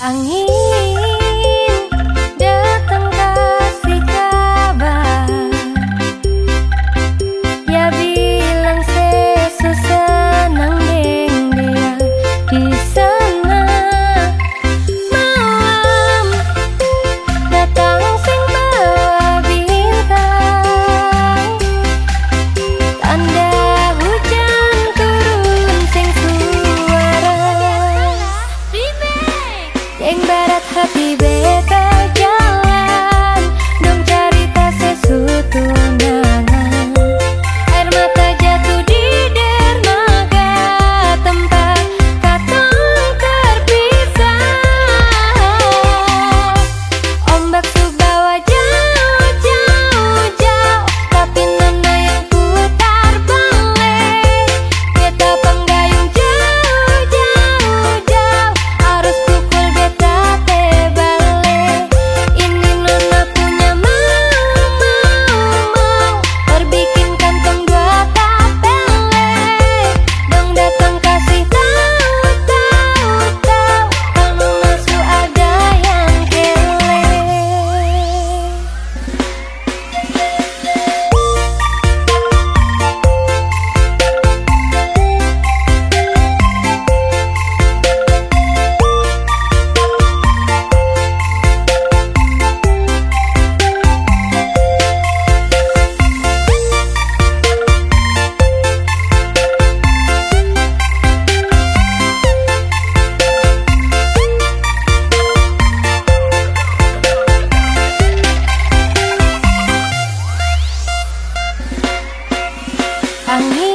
爱你。panggil